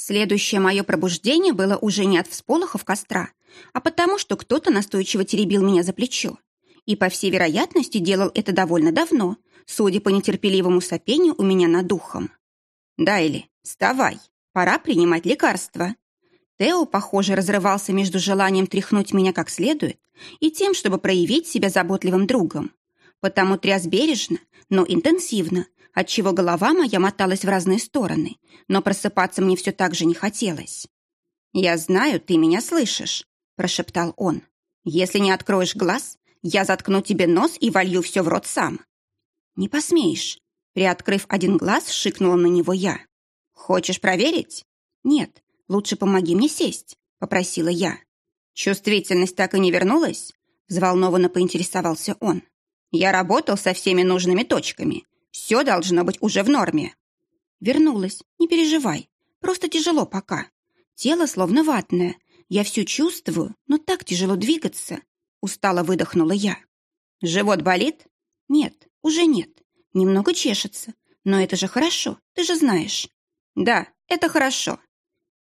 Следующее мое пробуждение было уже не от всполохов костра, а потому, что кто-то настойчиво теребил меня за плечо. И, по всей вероятности, делал это довольно давно, судя по нетерпеливому сопению у меня над духом. «Дайли, вставай, пора принимать лекарства». Тео, похоже, разрывался между желанием тряхнуть меня как следует и тем, чтобы проявить себя заботливым другом. Потому тряс бережно, но интенсивно, отчего голова моя моталась в разные стороны, но просыпаться мне все так же не хотелось. «Я знаю, ты меня слышишь», — прошептал он. «Если не откроешь глаз, я заткну тебе нос и волью все в рот сам». «Не посмеешь», — приоткрыв один глаз, шикнула на него я. «Хочешь проверить?» «Нет, лучше помоги мне сесть», — попросила я. «Чувствительность так и не вернулась?» — взволнованно поинтересовался он. «Я работал со всеми нужными точками, все должно быть уже в норме. Вернулась, не переживай. Просто тяжело пока. Тело словно ватное. Я все чувствую, но так тяжело двигаться. Устало выдохнула я. Живот болит? Нет, уже нет. Немного чешется. Но это же хорошо, ты же знаешь. Да, это хорошо.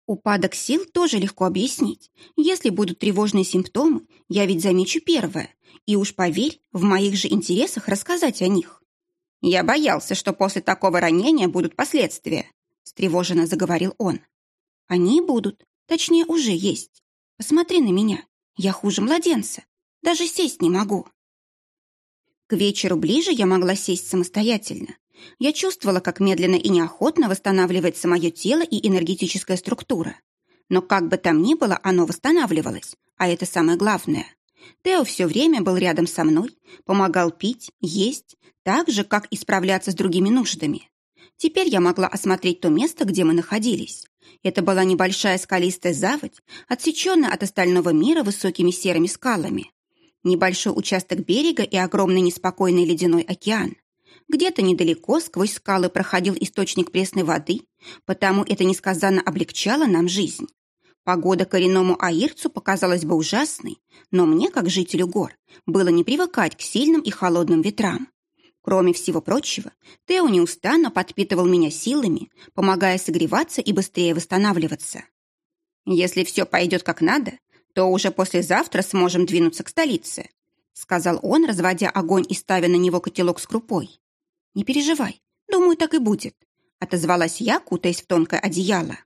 Упадок сил тоже легко объяснить. Если будут тревожные симптомы, я ведь замечу первое. И уж поверь, в моих же интересах рассказать о них. «Я боялся, что после такого ранения будут последствия», — встревоженно заговорил он. «Они будут, точнее, уже есть. Посмотри на меня, я хуже младенца, даже сесть не могу». К вечеру ближе я могла сесть самостоятельно. Я чувствовала, как медленно и неохотно восстанавливается мое тело и энергетическая структура. Но как бы там ни было, оно восстанавливалось, а это самое главное. Тео все время был рядом со мной, помогал пить, есть, так же, как и справляться с другими нуждами. Теперь я могла осмотреть то место, где мы находились. Это была небольшая скалистая заводь, отсеченная от остального мира высокими серыми скалами. Небольшой участок берега и огромный неспокойный ледяной океан. Где-то недалеко сквозь скалы проходил источник пресной воды, потому это несказанно облегчало нам жизнь. Погода коренному аирцу показалась бы ужасной, но мне, как жителю гор, было не привыкать к сильным и холодным ветрам. Кроме всего прочего, Тео неустанно подпитывал меня силами, помогая согреваться и быстрее восстанавливаться. «Если все пойдет как надо, то уже послезавтра сможем двинуться к столице», сказал он, разводя огонь и ставя на него котелок с крупой. «Не переживай, думаю, так и будет», отозвалась я, кутаясь в тонкое одеяло.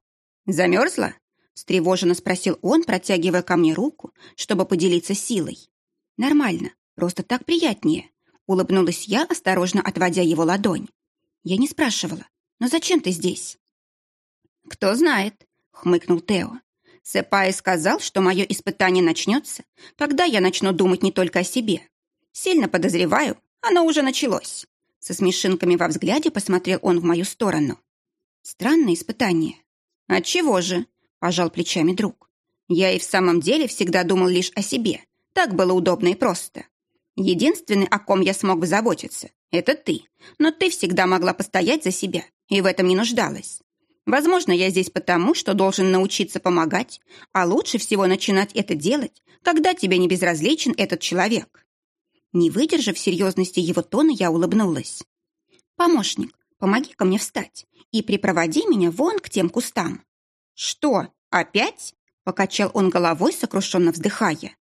«Замерзла?» Встревоженно спросил он, протягивая ко мне руку, чтобы поделиться силой. «Нормально, просто так приятнее», Улыбнулась я, осторожно отводя его ладонь. Я не спрашивала, но зачем ты здесь? Кто знает, хмыкнул Тео. Сэпай сказал, что мое испытание начнется, когда я начну думать не только о себе. Сильно подозреваю, оно уже началось. Со смешинками во взгляде посмотрел он в мою сторону. Странное испытание. Отчего же? Пожал плечами друг. Я и в самом деле всегда думал лишь о себе. Так было удобно и просто. Единственный, о ком я смог заботиться, это ты. Но ты всегда могла постоять за себя, и в этом не нуждалась. Возможно, я здесь потому, что должен научиться помогать, а лучше всего начинать это делать, когда тебе не безразличен этот человек. Не выдержав серьезности его тона, я улыбнулась. «Помощник, помоги-ка мне встать и припроводи меня вон к тем кустам». «Что, опять?» — покачал он головой, сокрушенно вздыхая.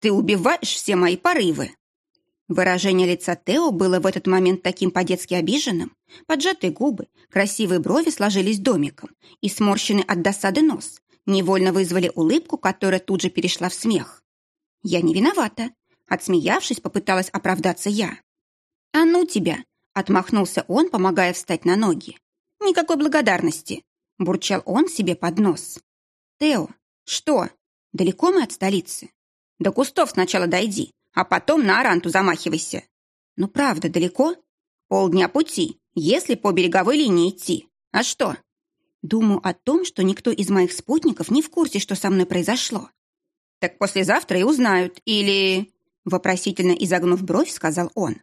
«Ты убиваешь все мои порывы». Выражение лица Тео было в этот момент таким по-детски обиженным. Поджатые губы, красивые брови сложились домиком, и сморщенный от досады нос невольно вызвали улыбку, которая тут же перешла в смех. «Я не виновата», — отсмеявшись, попыталась оправдаться я. «А ну тебя!» — отмахнулся он, помогая встать на ноги. «Никакой благодарности!» — бурчал он себе под нос. «Тео, что? Далеко мы от столицы?» «До кустов сначала дойди, а потом на Аранту замахивайся. Ну, правда, далеко? Полдня пути, если по береговой линии идти. А что? Думаю о том, что никто из моих спутников не в курсе, что со мной произошло. Так послезавтра и узнают, или... Вопросительно изогнув бровь, сказал он.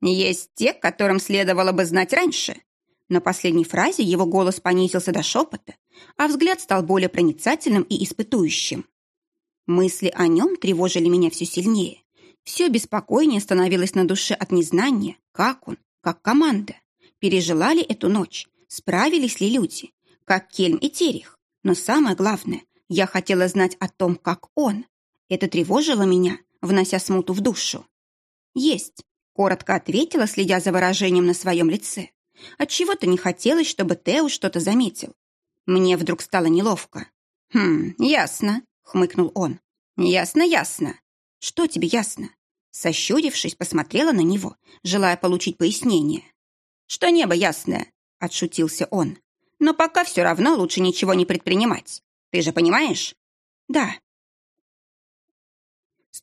Есть те, которым следовало бы знать раньше. На последней фразе его голос понизился до шепота, а взгляд стал более проницательным и испытующим. Мысли о нем тревожили меня все сильнее. Все беспокойнее становилось на душе от незнания, как он, как команда. Пережила ли эту ночь? Справились ли люди? Как Кельм и Терих? Но самое главное, я хотела знать о том, как он. Это тревожило меня, внося смуту в душу. «Есть», — коротко ответила, следя за выражением на своем лице. Отчего-то не хотелось, чтобы Тео что-то заметил. Мне вдруг стало неловко. «Хм, ясно», — хмыкнул он. «Ясно, ясно. Что тебе ясно?» Сощурившись, посмотрела на него, желая получить пояснение. «Что небо ясное», — отшутился он. «Но пока все равно лучше ничего не предпринимать. Ты же понимаешь?» «Да»,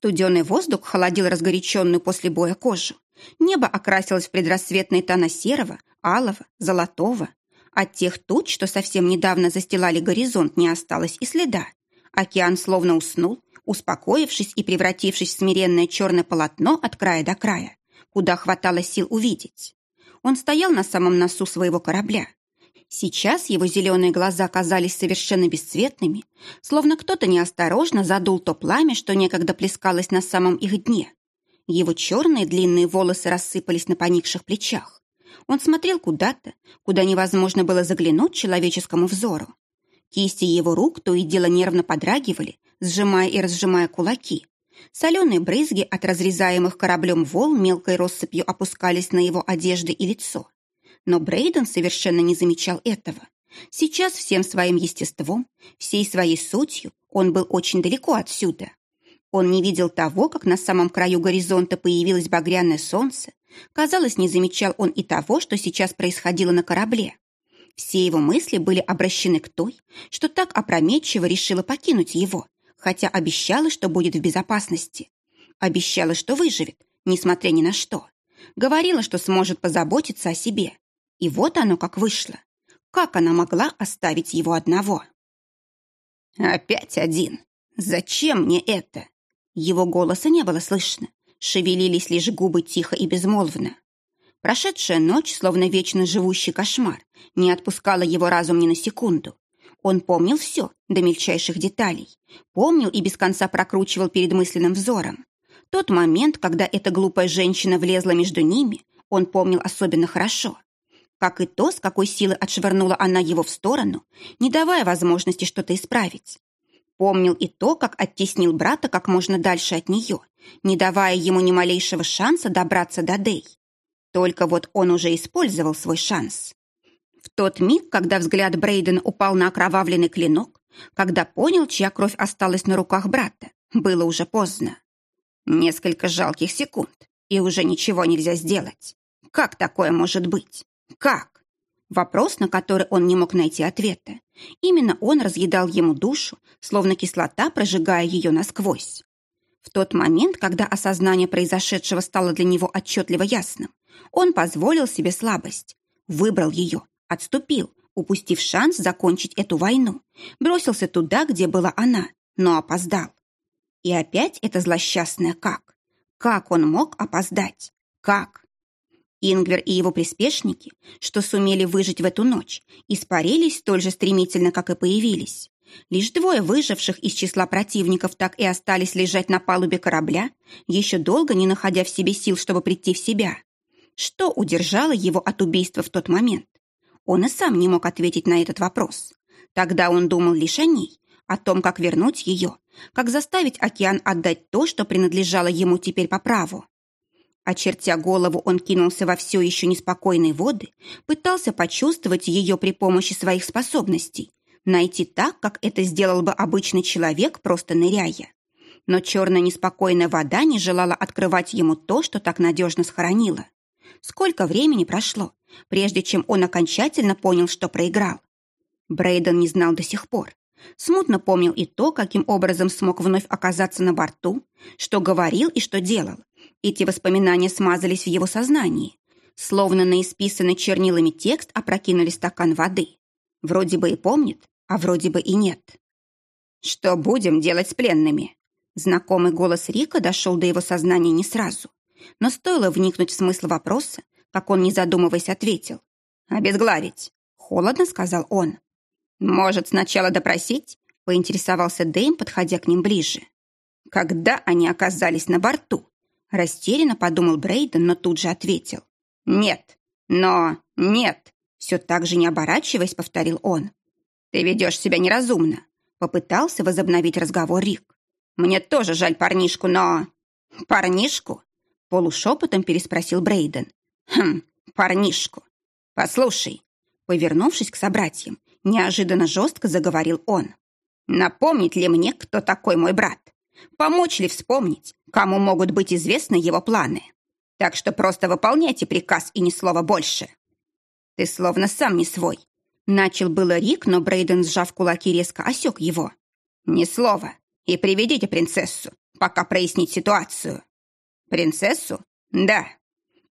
Студеный воздух холодил разгоряченную после боя кожу. Небо окрасилось в предрассветные тона серого, алого, золотого. От тех туч, что совсем недавно застилали горизонт, не осталось и следа. Океан словно уснул, успокоившись и превратившись в смиренное черное полотно от края до края, куда хватало сил увидеть. Он стоял на самом носу своего корабля, Сейчас его зеленые глаза казались совершенно бесцветными, словно кто-то неосторожно задул то пламя, что некогда плескалось на самом их дне. Его черные длинные волосы рассыпались на поникших плечах. Он смотрел куда-то, куда невозможно было заглянуть человеческому взору. Кисти его рук то и дело нервно подрагивали, сжимая и разжимая кулаки. Соленые брызги от разрезаемых кораблем волн мелкой россыпью опускались на его одежды и лицо. Но Брейден совершенно не замечал этого. Сейчас всем своим естеством, всей своей сутью он был очень далеко отсюда. Он не видел того, как на самом краю горизонта появилось багряное солнце. Казалось, не замечал он и того, что сейчас происходило на корабле. Все его мысли были обращены к той, что так опрометчиво решила покинуть его, хотя обещала, что будет в безопасности. Обещала, что выживет, несмотря ни на что. Говорила, что сможет позаботиться о себе. И вот оно как вышло. Как она могла оставить его одного? «Опять один. Зачем мне это?» Его голоса не было слышно. Шевелились лишь губы тихо и безмолвно. Прошедшая ночь, словно вечно живущий кошмар, не отпускала его разум ни на секунду. Он помнил все, до мельчайших деталей. Помнил и без конца прокручивал перед мысленным взором. Тот момент, когда эта глупая женщина влезла между ними, он помнил особенно хорошо как и то, с какой силы отшвырнула она его в сторону, не давая возможности что-то исправить. Помнил и то, как оттеснил брата как можно дальше от нее, не давая ему ни малейшего шанса добраться до Дэй. Только вот он уже использовал свой шанс. В тот миг, когда взгляд Брейдена упал на окровавленный клинок, когда понял, чья кровь осталась на руках брата, было уже поздно. Несколько жалких секунд, и уже ничего нельзя сделать. Как такое может быть? Как? Вопрос, на который он не мог найти ответа. Именно он разъедал ему душу, словно кислота, прожигая ее насквозь. В тот момент, когда осознание произошедшего стало для него отчетливо ясным, он позволил себе слабость, выбрал ее, отступил, упустив шанс закончить эту войну, бросился туда, где была она, но опоздал. И опять это злосчастное «как». Как он мог опоздать? Как? Ингвер и его приспешники, что сумели выжить в эту ночь, испарились столь же стремительно, как и появились. Лишь двое выживших из числа противников так и остались лежать на палубе корабля, еще долго не находя в себе сил, чтобы прийти в себя. Что удержало его от убийства в тот момент? Он и сам не мог ответить на этот вопрос. Тогда он думал лишь о ней, о том, как вернуть ее, как заставить океан отдать то, что принадлежало ему теперь по праву. Очертя голову, он кинулся во все еще неспокойные воды, пытался почувствовать ее при помощи своих способностей, найти так, как это сделал бы обычный человек, просто ныряя. Но черная неспокойная вода не желала открывать ему то, что так надежно схоронило. Сколько времени прошло, прежде чем он окончательно понял, что проиграл? Брейден не знал до сих пор. Смутно помнил и то, каким образом смог вновь оказаться на борту, что говорил и что делал. Эти воспоминания смазались в его сознании. Словно на исписанный чернилами текст опрокинули стакан воды. Вроде бы и помнит, а вроде бы и нет. «Что будем делать с пленными?» Знакомый голос Рика дошел до его сознания не сразу. Но стоило вникнуть в смысл вопроса, как он, не задумываясь, ответил. «Обезглавить!» — холодно сказал он. «Может, сначала допросить?» — поинтересовался Дэйм, подходя к ним ближе. «Когда они оказались на борту?» Растерянно подумал Брейден, но тут же ответил. «Нет, но нет!» Все так же не оборачиваясь, повторил он. «Ты ведешь себя неразумно», — попытался возобновить разговор Рик. «Мне тоже жаль парнишку, но...» «Парнишку?» — полушепотом переспросил Брейден. «Хм, парнишку. Послушай». Повернувшись к собратьям, неожиданно жестко заговорил он. «Напомнить ли мне, кто такой мой брат? Помочь ли вспомнить, кому могут быть известны его планы? Так что просто выполняйте приказ и ни слова больше». «Ты словно сам не свой», Начал было Рик, но Брейден, сжав кулаки, резко осек его. «Ни слова. И приведите принцессу, пока прояснить ситуацию». «Принцессу? Да».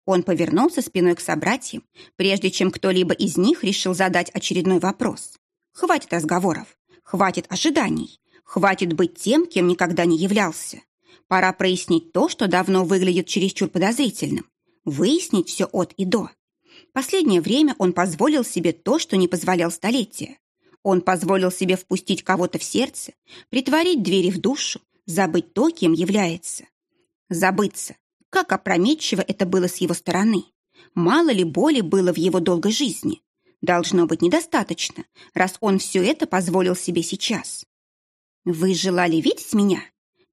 Он повернулся спиной к собратьям, прежде чем кто-либо из них решил задать очередной вопрос. «Хватит разговоров, хватит ожиданий, хватит быть тем, кем никогда не являлся. Пора прояснить то, что давно выглядит чересчур подозрительным, выяснить все от и до. Последнее время он позволил себе то, что не позволял столетия. Он позволил себе впустить кого-то в сердце, притворить двери в душу, забыть то, кем является. Забыться. Как опрометчиво это было с его стороны. Мало ли боли было в его долгой жизни. Должно быть недостаточно, раз он все это позволил себе сейчас. «Вы желали видеть меня?»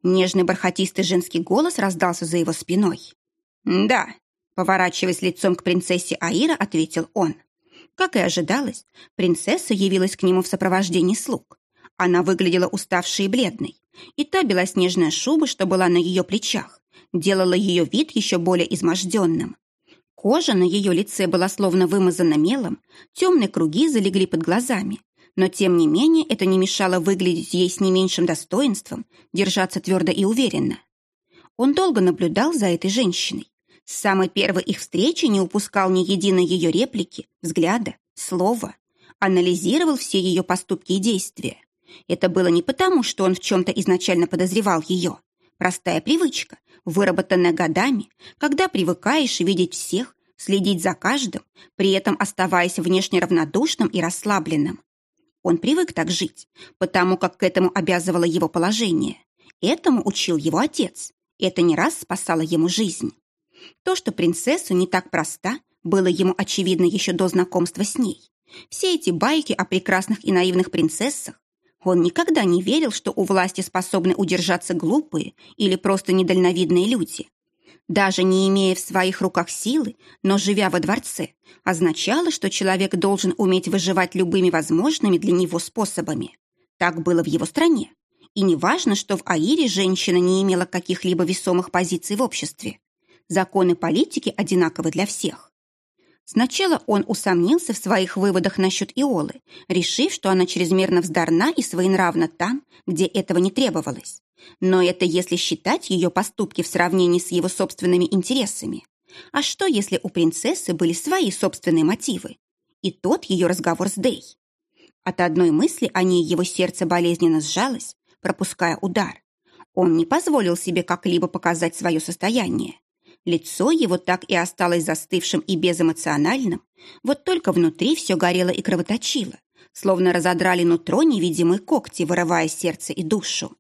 Нежный бархатистый женский голос раздался за его спиной. «Да», Поворачиваясь лицом к принцессе Аира, ответил он. Как и ожидалось, принцесса явилась к нему в сопровождении слуг. Она выглядела уставшей и бледной, и та белоснежная шуба, что была на ее плечах, делала ее вид еще более изможденным. Кожа на ее лице была словно вымазана мелом, темные круги залегли под глазами, но тем не менее это не мешало выглядеть ей с не меньшим достоинством, держаться твердо и уверенно. Он долго наблюдал за этой женщиной, с самой первой их встречи не упускал ни единой ее реплики, взгляда, слова. Анализировал все ее поступки и действия. Это было не потому, что он в чем-то изначально подозревал ее. Простая привычка, выработанная годами, когда привыкаешь видеть всех, следить за каждым, при этом оставаясь внешне равнодушным и расслабленным. Он привык так жить, потому как к этому обязывало его положение. Этому учил его отец. Это не раз спасало ему жизнь. То, что принцесса не так проста, было ему очевидно еще до знакомства с ней. Все эти байки о прекрасных и наивных принцессах, он никогда не верил, что у власти способны удержаться глупые или просто недальновидные люди. Даже не имея в своих руках силы, но живя во дворце, означало, что человек должен уметь выживать любыми возможными для него способами. Так было в его стране. И не важно, что в Аире женщина не имела каких-либо весомых позиций в обществе. Законы политики одинаковы для всех. Сначала он усомнился в своих выводах насчет Иолы, решив, что она чрезмерно вздорна и своенравна там, где этого не требовалось. Но это если считать ее поступки в сравнении с его собственными интересами. А что, если у принцессы были свои собственные мотивы? И тот ее разговор с Дей. От одной мысли о ней его сердце болезненно сжалось, пропуская удар. Он не позволил себе как-либо показать свое состояние. Лицо его так и осталось застывшим и безэмоциональным, вот только внутри все горело и кровоточило, словно разодрали нутро невидимые когти, вырывая сердце и душу.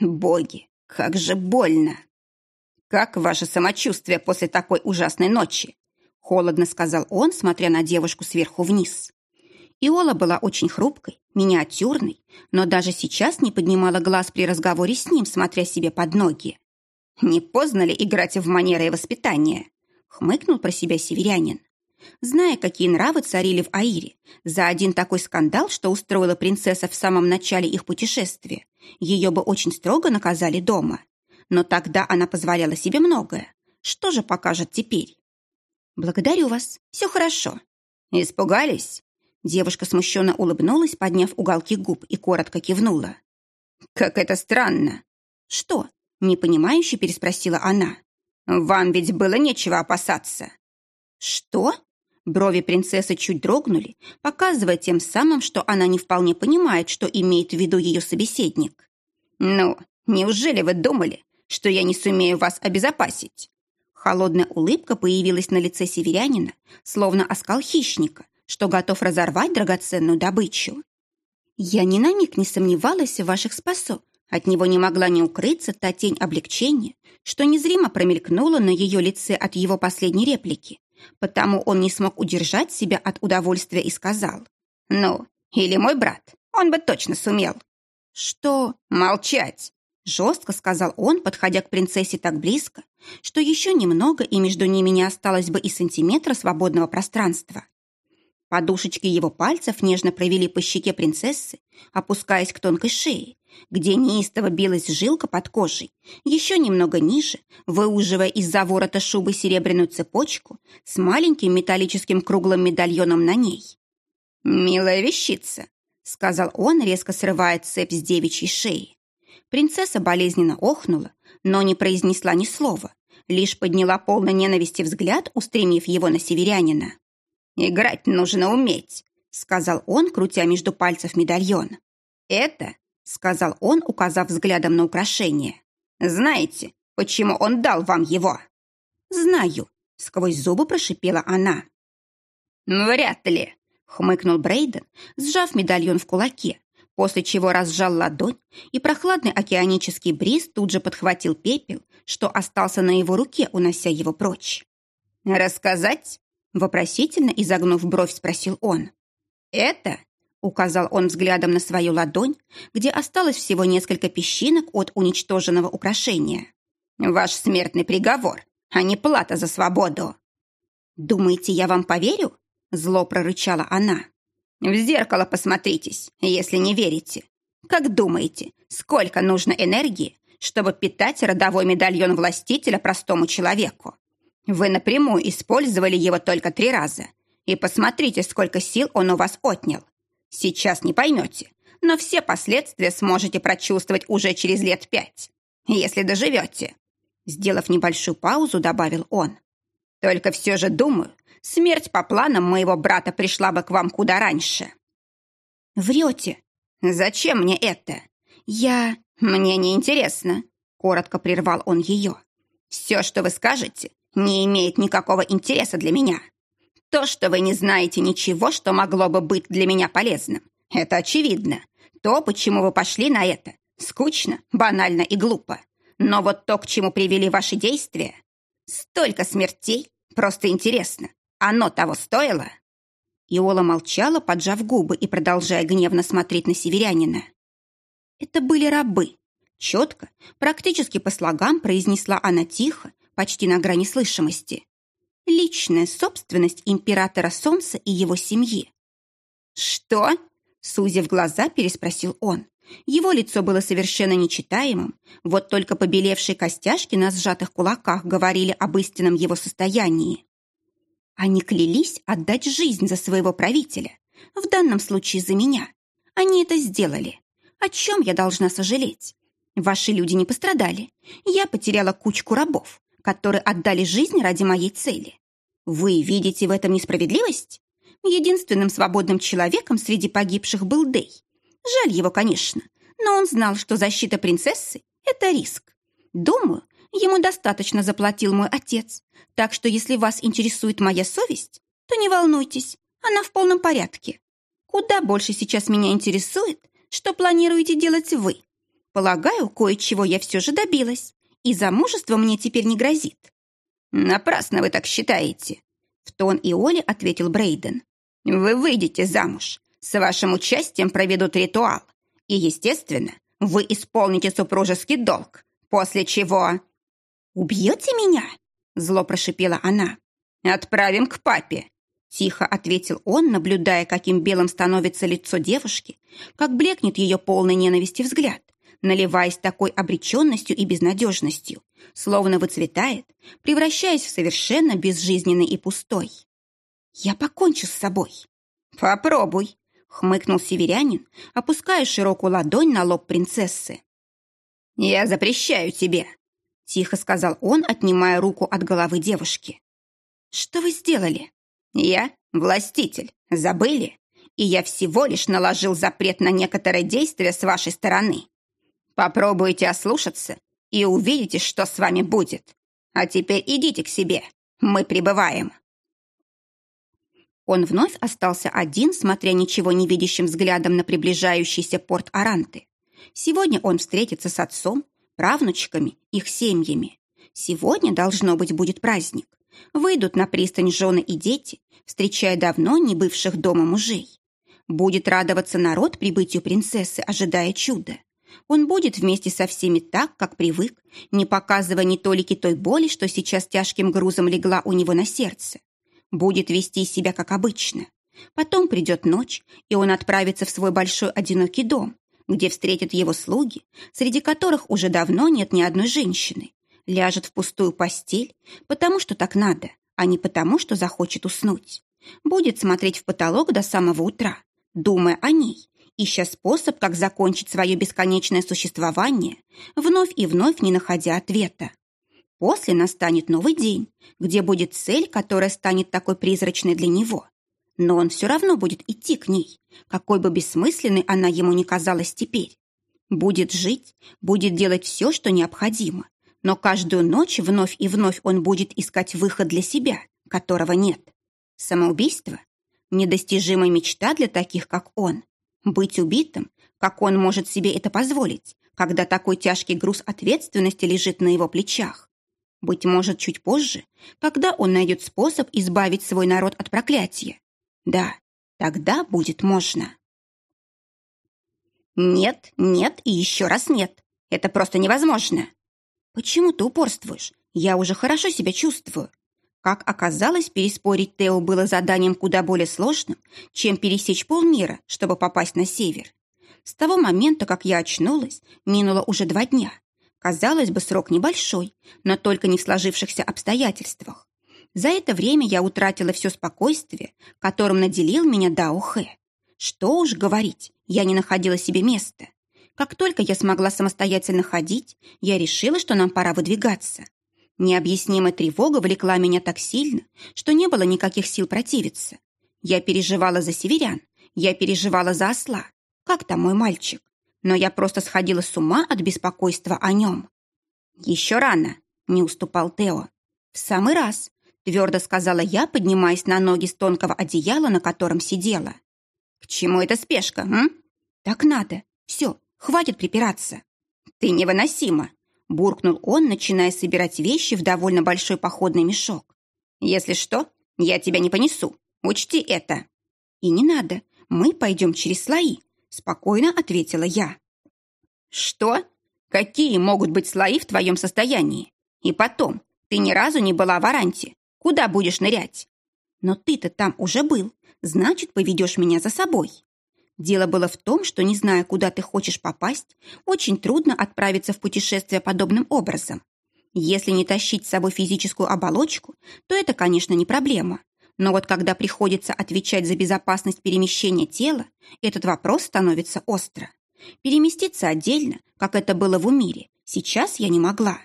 Боги, как же больно! Как ваше самочувствие после такой ужасной ночи? Холодно сказал он, смотря на девушку сверху вниз. Иола была очень хрупкой, миниатюрной, но даже сейчас не поднимала глаз при разговоре с ним, смотря себе под ноги. «Не поздно ли играть в манеры и воспитание?» — хмыкнул про себя северянин. Зная, какие нравы царили в Аире, за один такой скандал, что устроила принцесса в самом начале их путешествия, ее бы очень строго наказали дома. Но тогда она позволяла себе многое. Что же покажет теперь? «Благодарю вас. Все хорошо». «Испугались?» Девушка смущенно улыбнулась, подняв уголки губ и коротко кивнула. «Как это странно!» «Что?» Непонимающе переспросила она. «Вам ведь было нечего опасаться». «Что?» Брови принцессы чуть дрогнули, показывая тем самым, что она не вполне понимает, что имеет в виду ее собеседник. «Ну, неужели вы думали, что я не сумею вас обезопасить?» Холодная улыбка появилась на лице северянина, словно оскал хищника, что готов разорвать драгоценную добычу. «Я ни на миг не сомневалась в ваших способ, от него не могла не укрыться та тень облегчения, что незримо промелькнула на ее лице от его последней реплики. Потому он не смог удержать себя от удовольствия и сказал, «Ну, или мой брат, Он бы точно сумел. Что? Молчать! Жестко сказал он, подходя к принцессе так близко, что еще немного, и между ними не осталось бы и сантиметра свободного пространства. Подушечки его пальцев нежно провели по щеке принцессы, опускаясь к тонкой шее, где неистово билась жилка под кожей, еще немного ниже, выуживая из-за ворота шубы серебряную цепочку с маленьким металлическим круглым медальоном на ней. «Милая вещица», — сказал он, резко срывая цепь с девичьей шеи. Принцесса болезненно охнула, но не произнесла ни слова, лишь подняла полно ненависти взгляд, устремив его на северянина. «Играть нужно уметь», — сказал он, крутя между пальцев медальон. «Это», — сказал он, указав взглядом на украшение, «знаете, почему он дал вам его?» «Знаю», — сквозь зубы прошипела она. «Вряд ли», — хмыкнул Брейден, сжав медальон в кулаке, после чего разжал ладонь, и прохладный океанический бриз тут же подхватил пепел, что остался на его руке, унося его прочь. «Рассказать?» — вопросительно изогнув бровь, спросил он. «Это?» — указал он взглядом на свою ладонь, где осталось всего несколько песчинок от уничтоженного украшения. «Ваш смертный приговор, а не плата за свободу». «Думаете, я вам поверю?» — зло прорычала она. В зеркало посмотритесь, если не верите. Как думаете, сколько нужно энергии, чтобы питать родовой медальон властителя простому человеку? Вы напрямую использовали его только три раза. И посмотрите, сколько сил он у вас отнял. Сейчас не поймете, но все последствия сможете прочувствовать уже через лет пять, если доживете. Сделав небольшую паузу, добавил он. Только все же думаю, смерть по планам моего брата пришла бы к вам куда раньше». «Врете». «Зачем мне это?» «Я... Мне не интересно», — коротко прервал он ее. «Все, что вы скажете, не имеет никакого интереса для меня. То, что вы не знаете ничего, что могло бы быть для меня полезным, это очевидно. То, почему вы пошли на это, скучно, банально и глупо. Но вот то, к чему привели ваши действия, столько смертей, просто интересно. Оно того стоило?» Иола молчала, поджав губы и продолжая гневно смотреть на северянина. «Это были рабы». Четко, практически по слогам произнесла она тихо, почти на грани слышимости. «Личная собственность императора Солнца и его семьи». «Что?» — сузив глаза, переспросил он. Его лицо было совершенно нечитаемым, вот только побелевшие костяшки на сжатых кулаках говорили об истинном его состоянии. Они клялись отдать жизнь за своего правителя, в данном случае за меня. Они это сделали. О чем я должна сожалеть? Ваши люди не пострадали. Я потеряла кучку рабов, которые отдали жизнь ради моей цели. Вы видите в этом несправедливость? Единственным свободным человеком среди погибших был Дей. Жаль его, конечно, но он знал, что защита принцессы – это риск. Думаю, ему достаточно заплатил мой отец, так что если вас интересует моя совесть, то не волнуйтесь, она в полном порядке. Куда больше сейчас меня интересует, что планируете делать вы. Полагаю, кое-чего я все же добилась, и замужество мне теперь не грозит. Напрасно вы так считаете. В тон Иоли ответил Брейден. Вы выйдете замуж, с вашим участием проведут ритуал, и, естественно, вы исполните супружеский долг, после чего... «Убьете меня?» Зло прошипела она. «Отправим к папе», — тихо ответил он, наблюдая, каким белым становится лицо девушки, как блекнет ее полной ненависти взгляд, наливаясь такой обреченностью и безнадежностью, словно выцветает, превращаясь в совершенно безжизненный и пустой. «Я покончу с собой». «Попробуй», — хмыкнул северянин, опуская широкую ладонь на лоб принцессы. «Я запрещаю тебе», Тихо сказал он, отнимая руку от головы девушки. «Что вы сделали?» «Я властитель. Забыли? И я всего лишь наложил запрет на некоторые действия с вашей стороны. Попробуйте ослушаться и увидите, что с вами будет. А теперь идите к себе. Мы прибываем». Он вновь остался один, смотря ничего не видящим взглядом на приближающийся порт Аранты. Сегодня он встретится с отцом, правнучками, их семьями. Сегодня, должно быть, будет праздник. Выйдут на пристань жены и дети, встречая давно не бывших дома мужей. Будет радоваться народ прибытию принцессы, ожидая чуда. Он будет вместе со всеми так, как привык, не показывая ни толики той боли, что сейчас тяжким грузом легла у него на сердце. Будет вести себя как обычно. Потом придет ночь, и он отправится в свой большой одинокий дом, где встретят его слуги, среди которых уже давно нет ни одной женщины, ляжет в пустую постель, потому что так надо, а не потому, что захочет уснуть. Будет смотреть в потолок до самого утра, думая о ней, ища способ, как закончить свое бесконечное существование, вновь и вновь не находя ответа. После настанет новый день, где будет цель, которая станет такой призрачной для него. Но он все равно будет идти к ней, какой бы бессмысленной она ему ни казалась теперь. Будет жить, будет делать все, что необходимо, но каждую ночь вновь и вновь он будет искать выход для себя, которого нет. Самоубийство? Недостижимая мечта для таких, как он. Быть убитым? Как он может себе это позволить, когда такой тяжкий груз ответственности лежит на его плечах? Быть может, чуть позже, когда он найдет способ избавить свой народ от проклятия. Да, тогда будет можно. Нет, нет и еще раз нет. Это просто невозможно. Почему ты упорствуешь? Я уже хорошо себя чувствую. Как оказалось, переспорить Тео было заданием куда более сложным, чем пересечь полмира, чтобы попасть на север. С того момента, как я очнулась, минуло уже два дня. Казалось бы, срок небольшой, но только не в сложившихся обстоятельствах. За это время я утратила все спокойствие, которым наделил меня Даухэ. Что уж говорить, я не находила себе места. Как только я смогла самостоятельно ходить, я решила, что нам пора выдвигаться. Необъяснимая тревога влекла меня так сильно, что не было никаких сил противиться. Я переживала за северян, я переживала за осла. Как там мой мальчик? Но я просто сходила с ума от беспокойства о нем. «Еще рано», — не уступал Тео. «В самый раз», — твердо сказала я, поднимаясь на ноги с тонкого одеяла, на котором сидела. «К чему эта спешка, м?» «Так надо. Все, хватит припираться». «Ты невыносима», буркнул он, начиная собирать вещи в довольно большой походный мешок. «Если что, я тебя не понесу. Учти это». «И не надо. Мы пойдем через слои», — спокойно ответила я. «Что? Какие могут быть слои в твоем состоянии? И потом, ты ни разу не была в Аранте. Куда будешь нырять?» «Но ты-то там уже был. Значит, поведешь меня за собой». Дело было в том, что, не зная, куда ты хочешь попасть, очень трудно отправиться в путешествие подобным образом. Если не тащить с собой физическую оболочку, то это, конечно, не проблема. Но вот когда приходится отвечать за безопасность перемещения тела, этот вопрос становится остро. Переместиться отдельно, как это было в Умире, сейчас я не могла.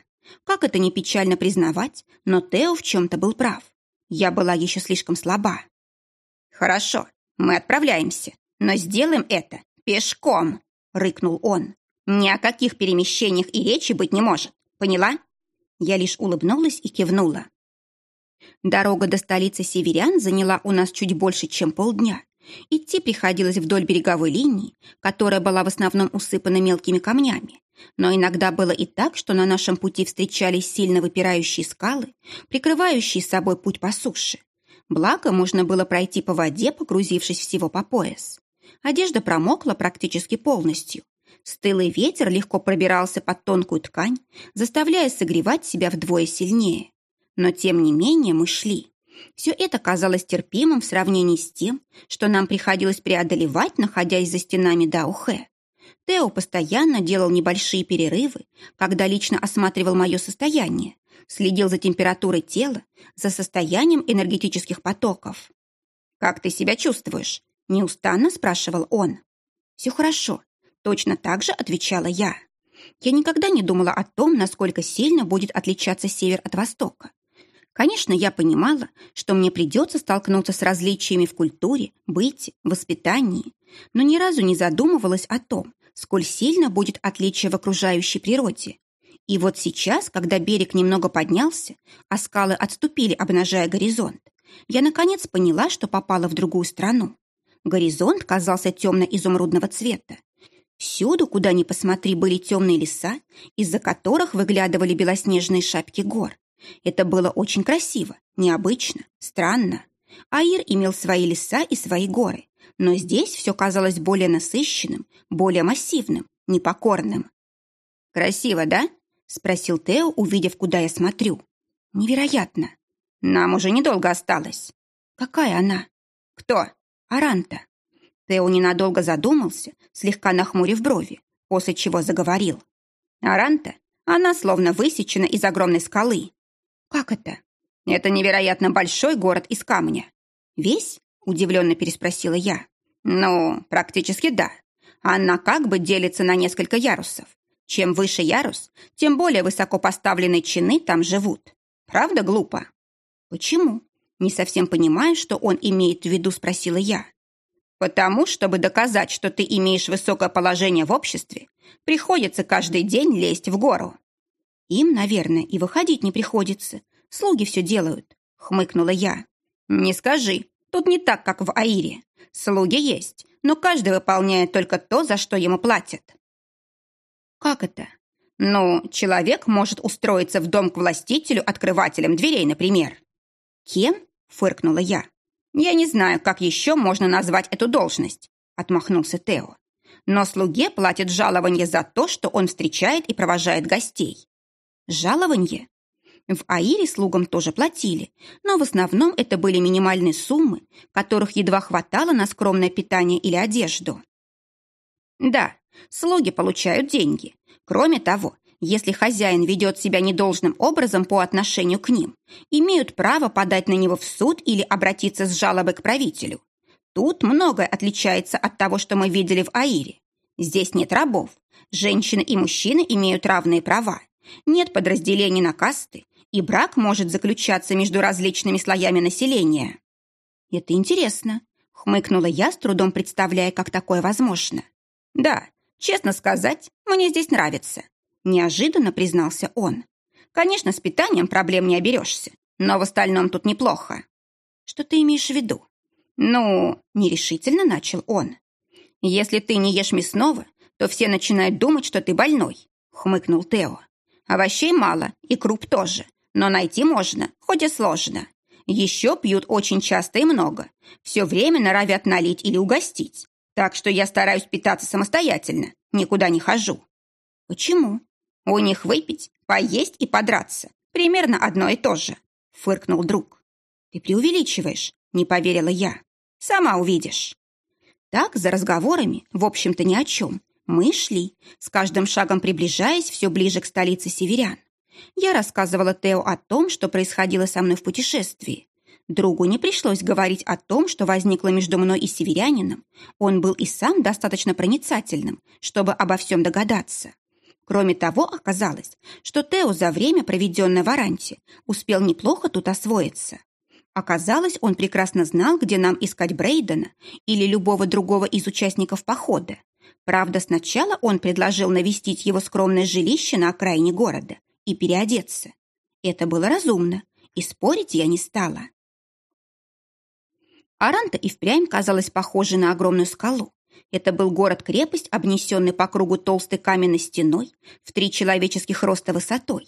Как это не печально признавать, но Тео в чем-то был прав. Я была еще слишком слаба. «Хорошо, мы отправляемся», но сделаем это пешком, рыкнул он. Ни о каких перемещениях и речи быть не может. Поняла? Я лишь улыбнулась и кивнула. Дорога до столицы северян заняла у нас чуть больше, чем полдня. Идти приходилось вдоль береговой линии, которая была в основном усыпана мелкими камнями. Но иногда было и так, что на нашем пути встречались сильно выпирающие скалы, прикрывающие собой путь по суше. Благо, можно было пройти по воде, погрузившись всего по пояс. Одежда промокла практически полностью. Стылый ветер легко пробирался под тонкую ткань, заставляя согревать себя вдвое сильнее. Но тем не менее мы шли. Все это казалось терпимым в сравнении с тем, что нам приходилось преодолевать, находясь за стенами Даухэ. Тео постоянно делал небольшие перерывы, когда лично осматривал мое состояние, следил за температурой тела, за состоянием энергетических потоков. «Как ты себя чувствуешь?» Неустанно спрашивал он. «Все хорошо», — точно так же отвечала я. Я никогда не думала о том, насколько сильно будет отличаться север от востока. Конечно, я понимала, что мне придется столкнуться с различиями в культуре, быте, воспитании, но ни разу не задумывалась о том, сколь сильно будет отличие в окружающей природе. И вот сейчас, когда берег немного поднялся, а скалы отступили, обнажая горизонт, я наконец поняла, что попала в другую страну. Горизонт казался темно-изумрудного цвета. Всюду, куда ни посмотри, были темные леса, из-за которых выглядывали белоснежные шапки гор. Это было очень красиво, необычно, странно. Аир имел свои леса и свои горы, но здесь все казалось более насыщенным, более массивным, непокорным. «Красиво, да?» — спросил Тео, увидев, куда я смотрю. «Невероятно! Нам уже недолго осталось». «Какая она?» «Кто?» «Аранта». Тео ненадолго задумался, слегка нахмурив брови, после чего заговорил. «Аранта, она словно высечена из огромной скалы». «Как это?» «Это невероятно большой город из камня». «Весь?» — удивленно переспросила я. «Ну, практически да. Она как бы делится на несколько ярусов. Чем выше ярус, тем более высоко поставленные чины там живут. Правда глупо? Почему? Не совсем понимаю, что он имеет в виду, спросила я. Потому, чтобы доказать, что ты имеешь высокое положение в обществе, приходится каждый день лезть в гору. Им, наверное, и выходить не приходится. Слуги все делают, хмыкнула я. Не скажи, тут не так, как в Аире. Слуги есть, но каждый выполняет только то, за что ему платят. «Как это?» «Ну, человек может устроиться в дом к властителю открывателем дверей, например». «Кем?» — фыркнула я. «Я не знаю, как еще можно назвать эту должность», — отмахнулся Тео. «Но слуге платят жалование за то, что он встречает и провожает гостей». «Жалование?» В Аире слугам тоже платили, но в основном это были минимальные суммы, которых едва хватало на скромное питание или одежду. Да, Слуги получают деньги. Кроме того, если хозяин ведет себя недолжным образом по отношению к ним, имеют право подать на него в суд или обратиться с жалобой к правителю. Тут многое отличается от того, что мы видели в Аире. Здесь нет рабов. Женщины и мужчины имеют равные права. Нет подразделений на касты, и брак может заключаться между различными слоями населения. Это интересно, хмыкнула я, с трудом представляя, как такое возможно. Да, Честно сказать, мне здесь нравится. Неожиданно признался он. Конечно, с питанием проблем не оберешься, но в остальном тут неплохо. Что ты имеешь в виду? Ну, нерешительно начал он. Если ты не ешь мясного, то все начинают думать, что ты больной, хмыкнул Тео. Овощей мало, и круп тоже, но найти можно, хоть и сложно. Еще пьют очень часто и много. Все время норовят налить или угостить. Так что я стараюсь питаться самостоятельно, никуда не хожу. Почему? У них выпить, поесть и подраться. Примерно одно и то же, фыркнул друг. Ты преувеличиваешь, не поверила я. Сама увидишь. Так, за разговорами, в общем-то, ни о чем, мы шли, с каждым шагом приближаясь все ближе к столице северян. Я рассказывала Тео о том, что происходило со мной в путешествии, Другу не пришлось говорить о том, что возникло между мной и северянином. Он был и сам достаточно проницательным, чтобы обо всем догадаться. Кроме того, оказалось, что Тео за время, проведенное в Аранте, успел неплохо тут освоиться. Оказалось, он прекрасно знал, где нам искать Брейдена или любого другого из участников похода. Правда, сначала он предложил навестить его скромное жилище на окраине города и переодеться. Это было разумно, и спорить я не стала. Аранта и впрямь казалась похожей на огромную скалу. Это был город-крепость, обнесенный по кругу толстой каменной стеной в три человеческих роста высотой.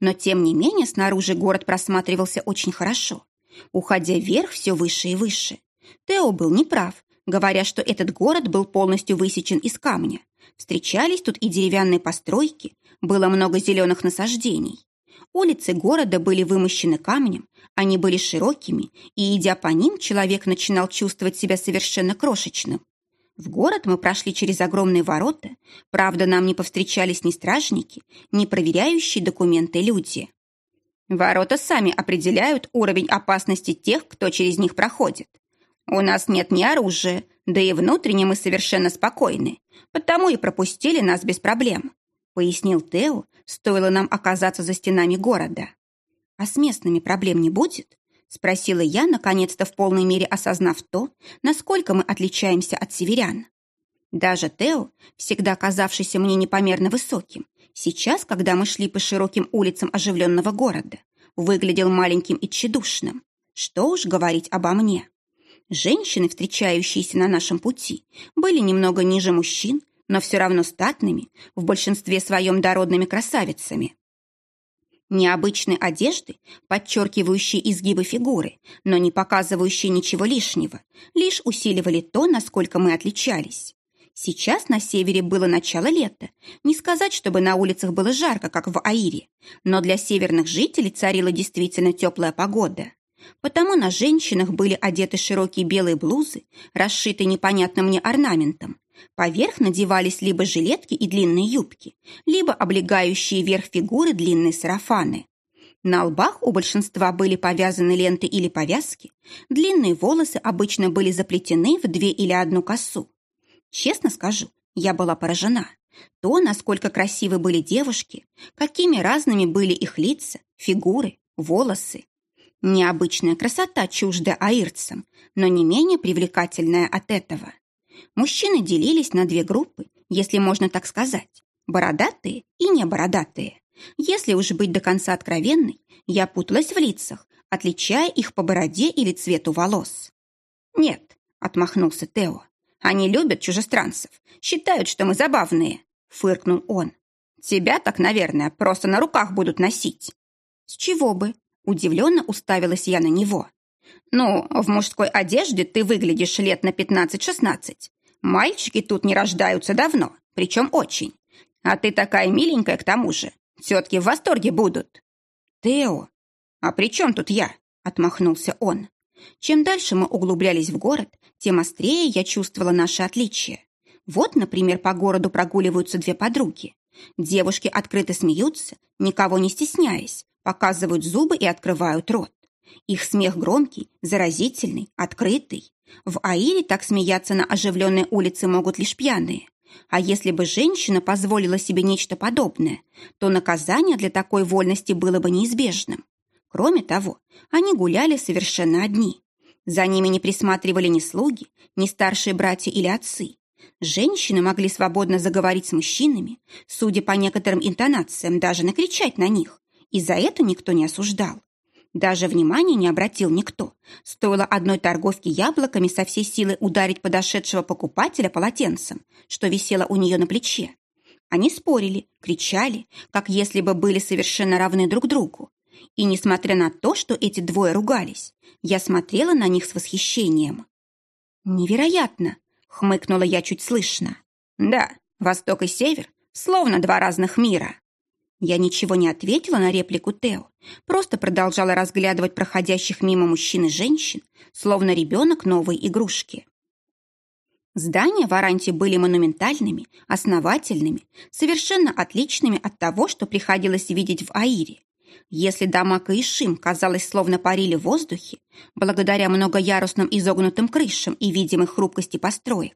Но, тем не менее, снаружи город просматривался очень хорошо, уходя вверх все выше и выше. Тео был неправ, говоря, что этот город был полностью высечен из камня. Встречались тут и деревянные постройки, было много зеленых насаждений. Улицы города были вымощены камнем, они были широкими, и, идя по ним, человек начинал чувствовать себя совершенно крошечным. В город мы прошли через огромные ворота, правда, нам не повстречались ни стражники, ни проверяющие документы люди. Ворота сами определяют уровень опасности тех, кто через них проходит. У нас нет ни оружия, да и внутренне мы совершенно спокойны, потому и пропустили нас без проблем пояснил Тео, стоило нам оказаться за стенами города. «А с местными проблем не будет?» — спросила я, наконец-то в полной мере осознав то, насколько мы отличаемся от северян. Даже Тео, всегда казавшийся мне непомерно высоким, сейчас, когда мы шли по широким улицам оживленного города, выглядел маленьким и тщедушным. Что уж говорить обо мне. Женщины, встречающиеся на нашем пути, были немного ниже мужчин, но все равно статными, в большинстве своем дородными красавицами. Необычные одежды, подчеркивающие изгибы фигуры, но не показывающие ничего лишнего, лишь усиливали то, насколько мы отличались. Сейчас на севере было начало лета. Не сказать, чтобы на улицах было жарко, как в Аире, но для северных жителей царила действительно теплая погода. Потому на женщинах были одеты широкие белые блузы, расшитые непонятным мне орнаментом. Поверх надевались либо жилетки и длинные юбки, либо облегающие верх фигуры длинные сарафаны. На лбах у большинства были повязаны ленты или повязки, длинные волосы обычно были заплетены в две или одну косу. Честно скажу, я была поражена. То, насколько красивы были девушки, какими разными были их лица, фигуры, волосы. Необычная красота чуждая аирцам, но не менее привлекательная от этого. Мужчины делились на две группы, если можно так сказать, бородатые и небородатые. Если уж быть до конца откровенной, я путалась в лицах, отличая их по бороде или цвету волос. «Нет», — отмахнулся Тео, они любят чужестранцев, считают, что мы забавные», — фыркнул он. «Тебя так, наверное, просто на руках будут носить». «С чего бы?» — удивленно уставилась я на него. «Ну, в мужской одежде ты выглядишь лет на 15-16. Мальчики тут не рождаются давно, причем очень. А ты такая миленькая к тому же. Тетки в восторге будут». «Тео!» «А при чем тут я?» — отмахнулся он. Чем дальше мы углублялись в город, тем острее я чувствовала наши отличия. Вот, например, по городу прогуливаются две подруги. Девушки открыто смеются, никого не стесняясь, показывают зубы и открывают рот. Их смех громкий, заразительный, открытый. В Аире так смеяться на оживленной улице могут лишь пьяные. А если бы женщина позволила себе нечто подобное, то наказание для такой вольности было бы неизбежным. Кроме того, они гуляли совершенно одни. За ними не присматривали ни слуги, ни старшие братья или отцы. Женщины могли свободно заговорить с мужчинами, судя по некоторым интонациям, даже накричать на них, и за это никто не осуждал. Даже внимания не обратил никто. Стоило одной торговке яблоками со всей силы ударить подошедшего покупателя полотенцем, что висело у нее на плече. Они спорили, кричали, как если бы были совершенно равны друг другу, и несмотря на то, что эти двое ругались, я смотрела на них с восхищением. «Невероятно!» — хмыкнула я чуть слышно. «Да, восток и север словно два разных мира». Я ничего не ответила на реплику Тео, просто продолжала разглядывать проходящих мимо мужчин и женщин, словно ребенок новой игрушки. Здания в Аранте были монументальными, основательными, совершенно отличными от того, что приходилось видеть в Аире. Если дома Каишим, казалось, словно парили в воздухе, благодаря многоярусным изогнутым крышам и видимой хрупкости построек,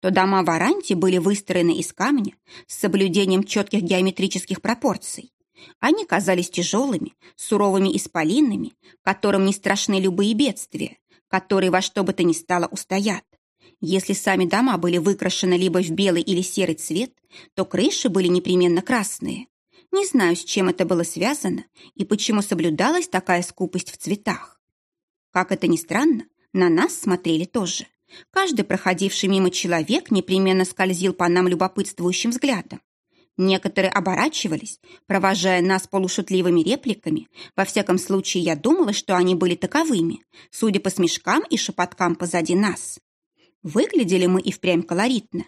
то дома в Аранте были выстроены из камня с соблюдением четких геометрических пропорций. Они казались тяжелыми, суровыми исполинами, которым не страшны любые бедствия, которые во что бы то ни стало устоят. Если сами дома были выкрашены либо в белый или серый цвет, то крыши были непременно красные. Не знаю, с чем это было связано и почему соблюдалась такая скупость в цветах. Как это ни странно, на нас смотрели тоже. Каждый проходивший мимо человек непременно скользил по нам любопытствующим взглядом. Некоторые оборачивались, провожая нас полушутливыми репликами. Во всяком случае, я думала, что они были таковыми, судя по смешкам и шепоткам позади нас. Выглядели мы и впрямь колоритно.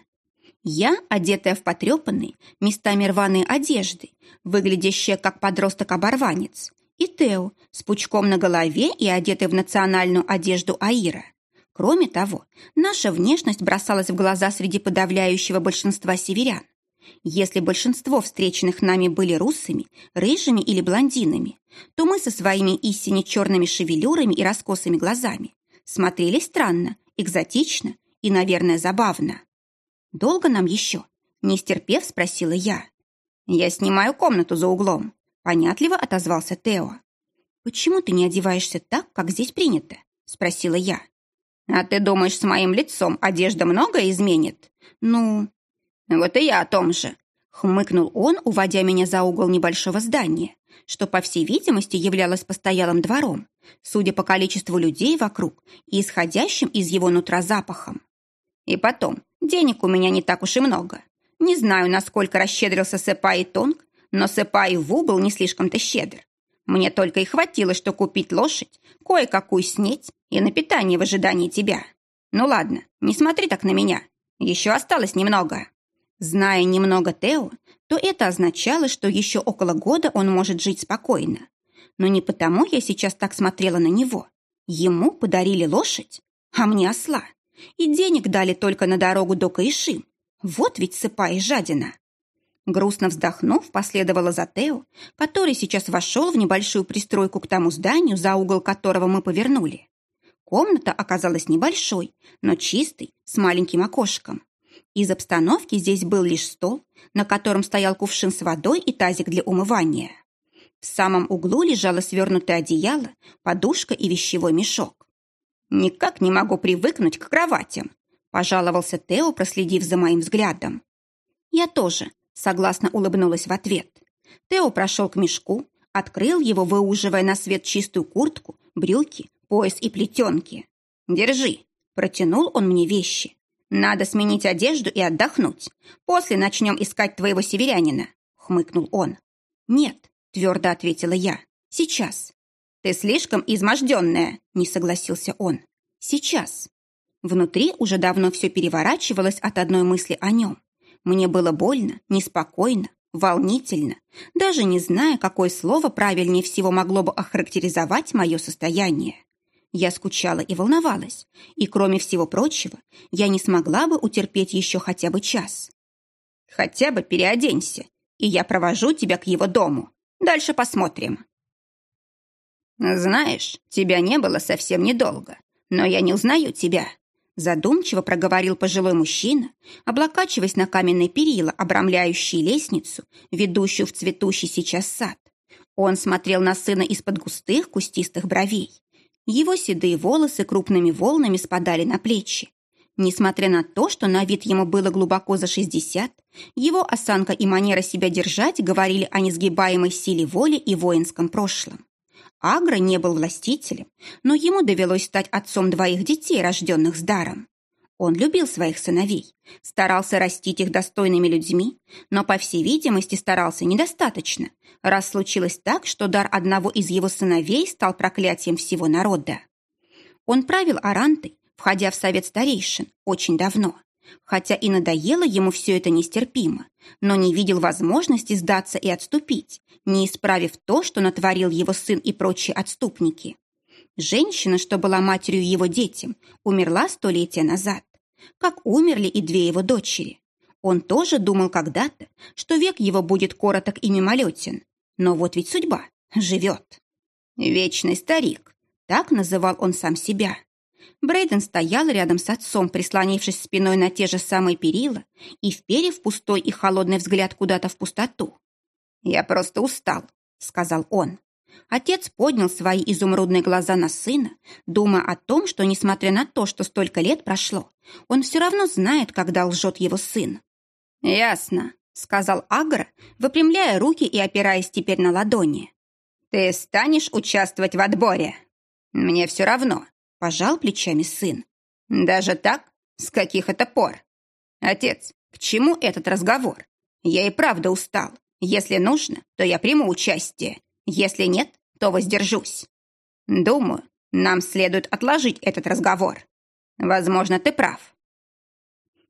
Я, одетая в потрепанные, местами рваные одежды, выглядящая как подросток-оборванец, и Тео с пучком на голове и одетый в национальную одежду Аира. Кроме того, наша внешность бросалась в глаза среди подавляющего большинства северян. Если большинство встреченных нами были русами, рыжими или блондинами, то мы со своими истине черными шевелюрами и раскосыми глазами смотрели странно, экзотично и, наверное, забавно. «Долго нам еще?» – не стерпев, спросила я. «Я снимаю комнату за углом», – понятливо отозвался Тео. «Почему ты не одеваешься так, как здесь принято?» – спросила я. «А ты думаешь, с моим лицом одежда многое изменит?» «Ну...» «Вот и я о том же», — хмыкнул он, уводя меня за угол небольшого здания, что, по всей видимости, являлось постоялым двором, судя по количеству людей вокруг и исходящим из его нутра запахом. «И потом, Денег у меня не так уж и много. Не знаю, насколько расщедрился Сэпа Тонг, но Сэпай Ву был не слишком-то щедр. Мне только и хватило, что купить лошадь, кое-какую снеть и на питание в ожидании тебя. Ну ладно, не смотри так на меня. Еще осталось немного. Зная немного Тео, то это означало, что еще около года он может жить спокойно. Но не потому я сейчас так смотрела на него. Ему подарили лошадь, а мне осла. И денег дали только на дорогу до Каиши. Вот ведь сыпа и жадина. Грустно вздохнув, последовала за Тео, который сейчас вошел в небольшую пристройку к тому зданию, за угол которого мы повернули. Комната оказалась небольшой, но чистой, с маленьким окошком. Из обстановки здесь был лишь стол, на котором стоял кувшин с водой и тазик для умывания. В самом углу лежало свернутое одеяло, подушка и вещевой мешок. «Никак не могу привыкнуть к кроватям», – пожаловался Тео, проследив за моим взглядом. «Я тоже», – согласно улыбнулась в ответ. Тео прошел к мешку, открыл его, выуживая на свет чистую куртку, брюки, пояс и плетенки. «Держи», – протянул он мне вещи. «Надо сменить одежду и отдохнуть. После начнем искать твоего северянина», — хмыкнул он. «Нет», — твердо ответила я. «Сейчас». «Ты слишком изможденная», — не согласился он. «Сейчас». Внутри уже давно все переворачивалось от одной мысли о нем. Мне было больно, неспокойно, волнительно, даже не зная, какое слово правильнее всего могло бы охарактеризовать мое состояние. Я скучала и волновалась, и, кроме всего прочего, я не смогла бы утерпеть еще хотя бы час. «Хотя бы переоденься, и я провожу тебя к его дому. Дальше посмотрим». «Знаешь, тебя не было совсем недолго, но я не узнаю тебя», задумчиво проговорил пожилой мужчина, облокачиваясь на каменные перила, обрамляющие лестницу, ведущую в цветущий сейчас сад. Он смотрел на сына из-под густых кустистых бровей. Его седые волосы крупными волнами спадали на плечи. Несмотря на то, что на вид ему было глубоко за 60, его осанка и манера себя держать говорили о несгибаемой силе воли и воинском прошлом. Агра не был властителем, но ему довелось стать отцом двоих детей, рожденных с даром. Он любил своих сыновей, старался растить их достойными людьми, но, по всей видимости, старался недостаточно, раз случилось так, что дар одного из его сыновей стал проклятием всего народа. Он правил Арантой, входя в совет старейшин, очень давно, хотя и надоело ему все это нестерпимо, но не видел возможности сдаться и отступить, не исправив то, что натворил его сын и прочие отступники. Женщина, что была матерью его детям, умерла столетия назад, как умерли и две его дочери. Он тоже думал когда-то, что век его будет короток и мимолетен, но вот ведь судьба живет. Вечный старик, так называл он сам себя. Брейден стоял рядом с отцом, прислонившись спиной на те же самые перила и вперев пустой и холодный взгляд куда-то в пустоту. «Я просто устал», — сказал он. Отец поднял свои изумрудные глаза на сына, думая о том, что, несмотря на то, что столько лет прошло, он все равно знает, когда лжет его сын. «Ясно», сказал Агра, выпрямляя руки и опираясь теперь на ладони. «Ты станешь участвовать в отборе?» «Мне все равно», — пожал плечами сын. «Даже так? С каких это пор?» «Отец, к чему этот разговор? Я и правда устал. Если нужно, то я приму участие. Если нет, то воздержусь. Думаю, нам следует отложить этот разговор. Возможно, ты прав.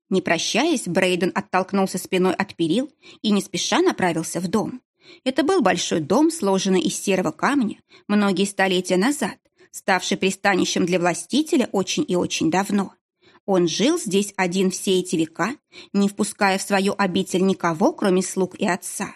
Не прощаясь, Брейден оттолкнулся спиной от перил и не спеша направился в дом. Это был большой дом, сложенный из серого камня многие столетия назад, ставший пристанищем для властителя очень и очень давно. Он жил здесь один все эти века, не впуская в свою обитель никого, кроме слуг и отца.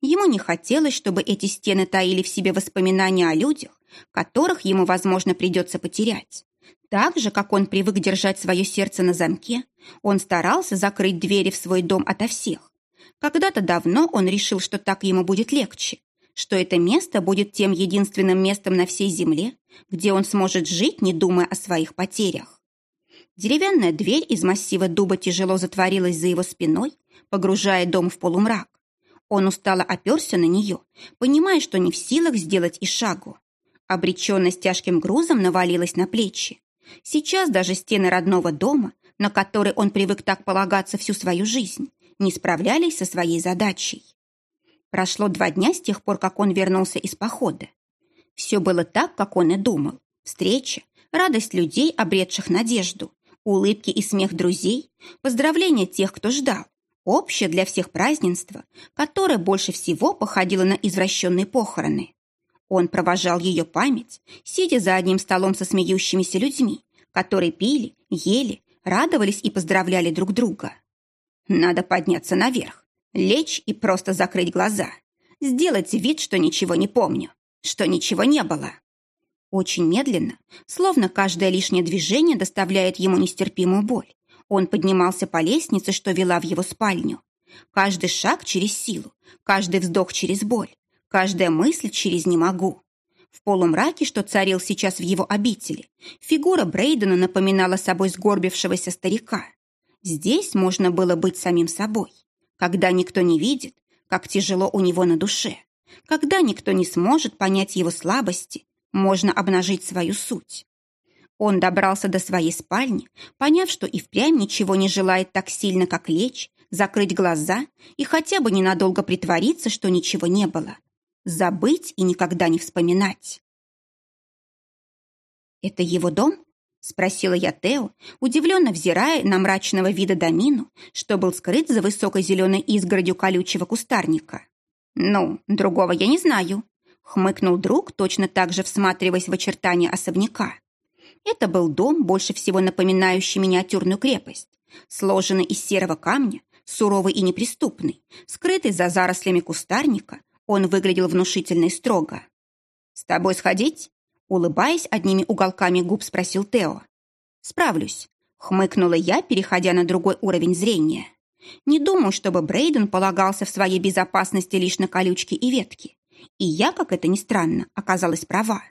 Ему не хотелось, чтобы эти стены таили в себе воспоминания о людях, которых ему, возможно, придется потерять. Так же, как он привык держать свое сердце на замке, он старался закрыть двери в свой дом ото всех. Когда-то давно он решил, что так ему будет легче, что это место будет тем единственным местом на всей земле, где он сможет жить, не думая о своих потерях. Деревянная дверь из массива дуба тяжело затворилась за его спиной, погружая дом в полумрак. Он устало оперся на нее, понимая, что не в силах сделать и шагу. Обреченность тяжким грузом навалилась на плечи. Сейчас даже стены родного дома, на которые он привык так полагаться всю свою жизнь, не справлялись со своей задачей. Прошло два дня с тех пор, как он вернулся из похода. Все было так, как он и думал. Встреча, радость людей, обретших надежду, улыбки и смех друзей, поздравления тех, кто ждал, общее для всех празднество, которое больше всего походило на извращенные похороны. Он провожал ее память, сидя за одним столом со смеющимися людьми, которые пили, ели, радовались и поздравляли друг друга. Надо подняться наверх, лечь и просто закрыть глаза, сделать вид, что ничего не помню, что ничего не было. Очень медленно, словно каждое лишнее движение доставляет ему нестерпимую боль, он поднимался по лестнице, что вела в его спальню. Каждый шаг через силу, каждый вздох через боль, каждая мысль через «не могу». В полумраке, что царил сейчас в его обители, фигура Брейдена напоминала собой сгорбившегося старика. Здесь можно было быть самим собой, когда никто не видит, как тяжело у него на душе, когда никто не сможет понять его слабости, можно обнажить свою суть. Он добрался до своей спальни, поняв, что и впрямь ничего не желает так сильно, как лечь, закрыть глаза и хотя бы ненадолго притвориться, что ничего не было. Забыть и никогда не вспоминать. «Это его дом?» — спросила я Тео, удивленно взирая на мрачного вида домину, что был скрыт за высокой зеленой изгородью колючего кустарника. «Ну, другого я не знаю», — хмыкнул друг, точно так же всматриваясь в очертания особняка. Это был дом, больше всего напоминающий миниатюрную крепость, сложенный из серого камня, суровый и неприступный, скрытый за зарослями кустарника, он выглядел внушительно и строго. «С тобой сходить?» Улыбаясь одними уголками губ, спросил Тео. «Справлюсь», — хмыкнула я, переходя на другой уровень зрения. Не думаю, чтобы Брейден полагался в своей безопасности лишь на колючки и ветки. И я, как это ни странно, оказалась права.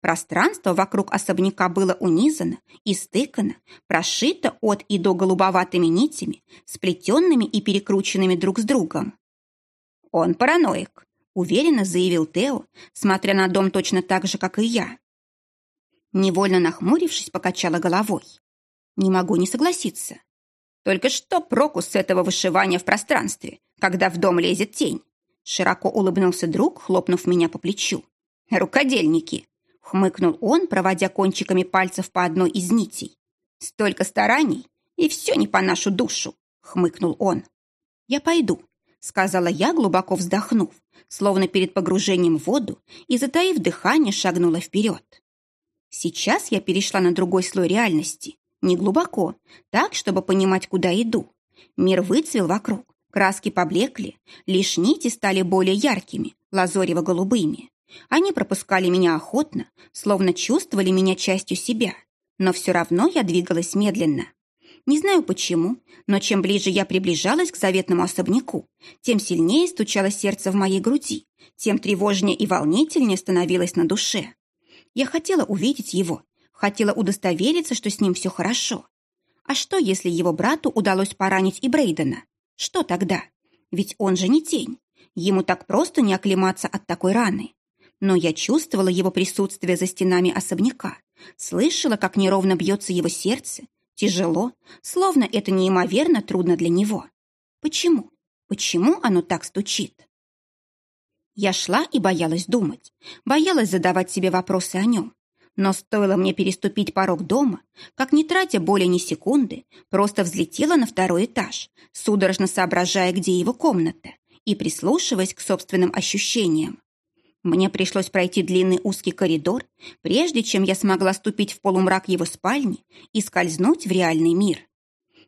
Пространство вокруг особняка было унизано, истыкано, прошито от и до голубоватыми нитями, сплетенными и перекрученными друг с другом. «Он параноик», — уверенно заявил Тео, смотря на дом точно так же, как и я. Невольно нахмурившись, покачала головой. «Не могу не согласиться. Только что проку с этого вышивания в пространстве, когда в дом лезет тень?» Широко улыбнулся друг, хлопнув меня по плечу. «Рукодельники! Хмыкнул он, проводя кончиками пальцев по одной из нитей. «Столько стараний, и все не по нашу душу!» Хмыкнул он. «Я пойду», — сказала я, глубоко вздохнув, словно перед погружением в воду, и, затаив дыхание, шагнула вперед. Сейчас я перешла на другой слой реальности, не глубоко, так, чтобы понимать, куда иду. Мир выцвел вокруг, краски поблекли, лишь нити стали более яркими, лазорево-голубыми. Они пропускали меня охотно, словно чувствовали меня частью себя, но все равно я двигалась медленно. Не знаю почему, но чем ближе я приближалась к заветному особняку, тем сильнее стучало сердце в моей груди, тем тревожнее и волнительнее становилось на душе. Я хотела увидеть его, хотела удостовериться, что с ним все хорошо. А что, если его брату удалось поранить и Брейдена? Что тогда? Ведь он же не тень. Ему так просто не оклематься от такой раны но я чувствовала его присутствие за стенами особняка, слышала, как неровно бьется его сердце, тяжело, словно это неимоверно трудно для него. Почему? Почему оно так стучит? Я шла и боялась думать, боялась задавать себе вопросы о нем. Но стоило мне переступить порог дома, как, не тратя более ни секунды, просто взлетела на второй этаж, судорожно соображая, где его комната, и прислушиваясь к собственным ощущениям. Мне пришлось пройти длинный узкий коридор, прежде чем я смогла ступить в полумрак его спальни и скользнуть в реальный мир.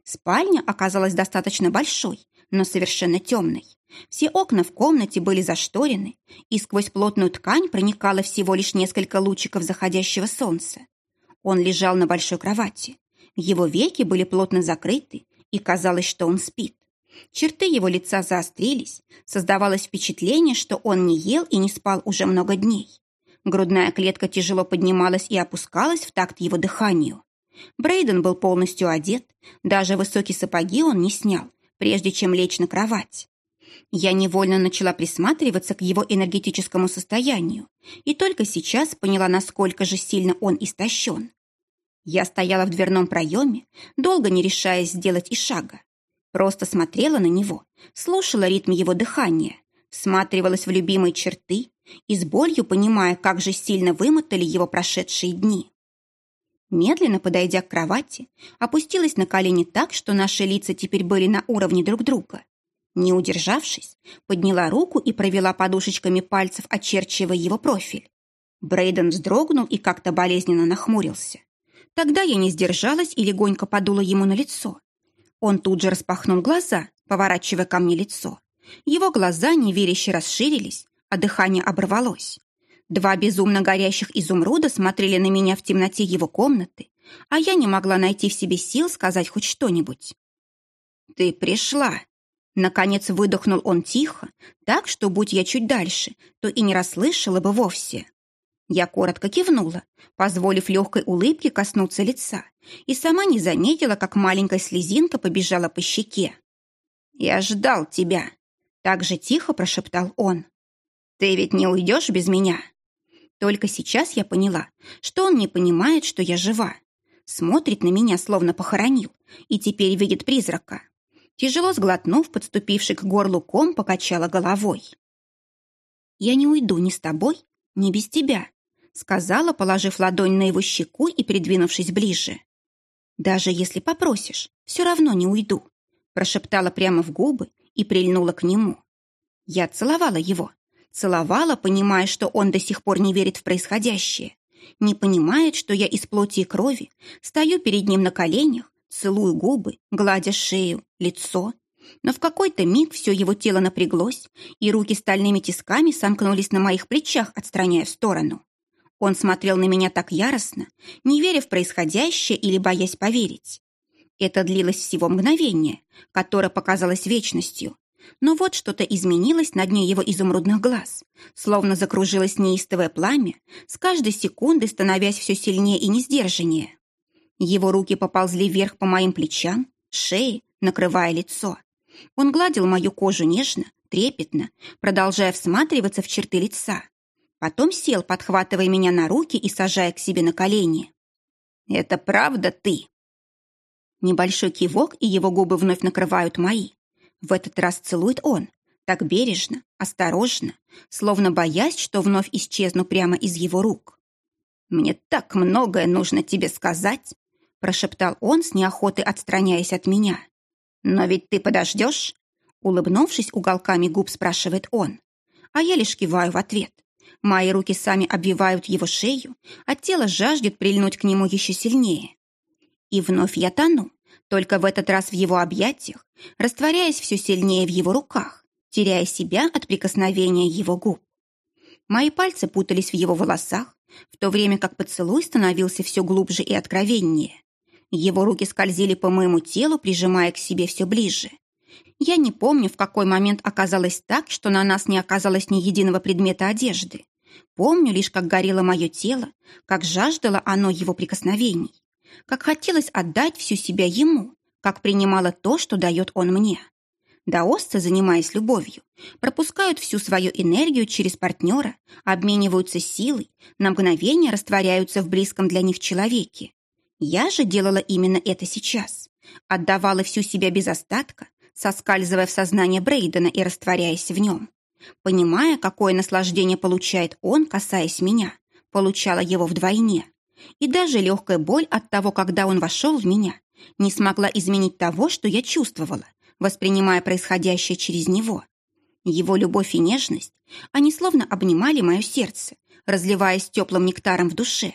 Спальня оказалась достаточно большой, но совершенно темной. Все окна в комнате были зашторены, и сквозь плотную ткань проникало всего лишь несколько лучиков заходящего солнца. Он лежал на большой кровати. Его веки были плотно закрыты, и казалось, что он спит. Черты его лица заострились, создавалось впечатление, что он не ел и не спал уже много дней. Грудная клетка тяжело поднималась и опускалась в такт его дыханию. Брейден был полностью одет, даже высокие сапоги он не снял, прежде чем лечь на кровать. Я невольно начала присматриваться к его энергетическому состоянию и только сейчас поняла, насколько же сильно он истощен. Я стояла в дверном проеме, долго не решаясь сделать и шага. Просто смотрела на него, слушала ритм его дыхания, всматривалась в любимые черты и с болью понимая, как же сильно вымотали его прошедшие дни. Медленно подойдя к кровати, опустилась на колени так, что наши лица теперь были на уровне друг друга. Не удержавшись, подняла руку и провела подушечками пальцев, очерчивая его профиль. Брейден вздрогнул и как-то болезненно нахмурился. Тогда я не сдержалась и легонько подула ему на лицо. Он тут же распахнул глаза, поворачивая ко мне лицо. Его глаза неверяще расширились, а дыхание оборвалось. Два безумно горящих изумруда смотрели на меня в темноте его комнаты, а я не могла найти в себе сил сказать хоть что-нибудь. «Ты пришла!» Наконец выдохнул он тихо, так что, будь я чуть дальше, то и не расслышала бы вовсе. Я коротко кивнула, позволив легкой улыбке коснуться лица, и сама не заметила, как маленькая слезинка побежала по щеке. «Я ждал тебя», — так же тихо прошептал он. «Ты ведь не уйдешь без меня?» Только сейчас я поняла, что он не понимает, что я жива. Смотрит на меня, словно похоронил, и теперь видит призрака. Тяжело сглотнув, подступивший к горлу ком, покачала головой. «Я не уйду ни с тобой, ни без тебя», сказала, положив ладонь на его щеку и придвинувшись ближе. «Даже если попросишь, все равно не уйду», прошептала прямо в губы и прильнула к нему. Я целовала его, Целовала, понимая, что он до сих пор не верит в происходящее. Не понимает, что я из плоти и крови стою перед ним на коленях, целую губы, гладя шею, лицо. Но в какой-то миг все его тело напряглось, и руки стальными тисками сомкнулись на моих плечах, отстраняя в сторону. Он смотрел на меня так яростно, не веря в происходящее или боясь поверить. Это длилось всего мгновение, которое показалось вечностью, но вот что-то изменилось на дне его изумрудных глаз, словно закружилось неистовое пламя, с каждой секундой становясь все сильнее и несдержаннее. Его руки поползли вверх по моим плечам, шее, накрывая лицо. Он гладил мою кожу нежно, трепетно, продолжая всматриваться в черты лица. Потом сел, подхватывая меня на руки и сажая к себе на колени. «Это правда ты?» Небольшой кивок, и его губы вновь накрывают мои. В этот раз целует он, так бережно, осторожно, словно боясь, что вновь исчезну прямо из его рук. «Мне так многое нужно тебе сказать», прошептал он с неохотой, отстраняясь от меня. «Но ведь ты подождешь?» Улыбнувшись уголками губ, спрашивает он. А я лишь киваю в ответ. Мои руки сами обвивают его шею, а тело жаждет прильнуть к нему еще сильнее. И вновь я тону, только в этот раз в его объятиях, растворяясь все сильнее в его руках, теряя себя от прикосновения его губ. Мои пальцы путались в его волосах, в то время как поцелуй становился все глубже и откровеннее. Его руки скользили по моему телу, прижимая к себе все ближе. Я не помню, в какой момент оказалось так, что на нас не оказалось ни единого предмета одежды. Помню лишь, как горело мое тело, как жаждало оно его прикосновений как хотелось отдать всю себя ему, как принимала то, что дает он мне. Даосцы, занимаясь любовью, пропускают всю свою энергию через партнера, обмениваются силой, на мгновение растворяются в близком для них человеке. Я же делала именно это сейчас. Отдавала всю себя без остатка, соскальзывая в сознание Брейдена и растворяясь в нем. Понимая, какое наслаждение получает он, касаясь меня, получала его вдвойне. И даже легкая боль от того, когда он вошел в меня, не смогла изменить того, что я чувствовала, воспринимая происходящее через него. Его любовь и нежность, они словно обнимали мое сердце, разливаясь теплым нектаром в душе.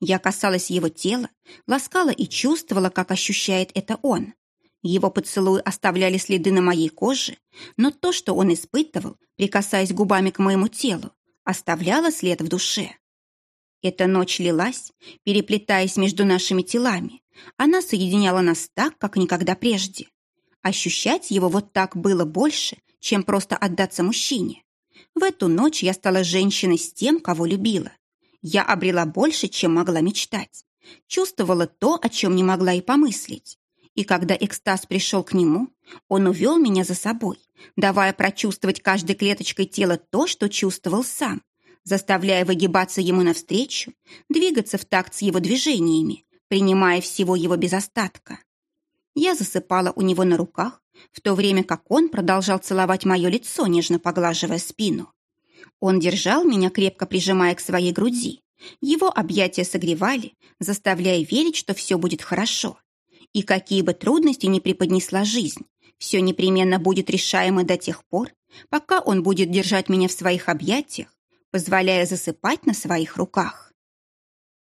Я касалась его тела, ласкала и чувствовала, как ощущает это он. Его поцелуи оставляли следы на моей коже, но то, что он испытывал, прикасаясь губами к моему телу, оставляло след в душе. Эта ночь лилась, переплетаясь между нашими телами. Она соединяла нас так, как никогда прежде. Ощущать его вот так было больше, чем просто отдаться мужчине. В эту ночь я стала женщиной с тем, кого любила. Я обрела больше, чем могла мечтать. Чувствовала то, о чем не могла и помыслить. И когда экстаз пришел к нему, он увел меня за собой, давая прочувствовать каждой клеточкой тела то, что чувствовал сам, заставляя выгибаться ему навстречу, двигаться в такт с его движениями, принимая всего его без остатка. Я засыпала у него на руках, в то время как он продолжал целовать мое лицо, нежно поглаживая спину. Он держал меня, крепко прижимая к своей груди. Его объятия согревали, заставляя верить, что все будет хорошо. И какие бы трудности ни преподнесла жизнь, все непременно будет решаемо до тех пор, пока он будет держать меня в своих объятиях, позволяя засыпать на своих руках.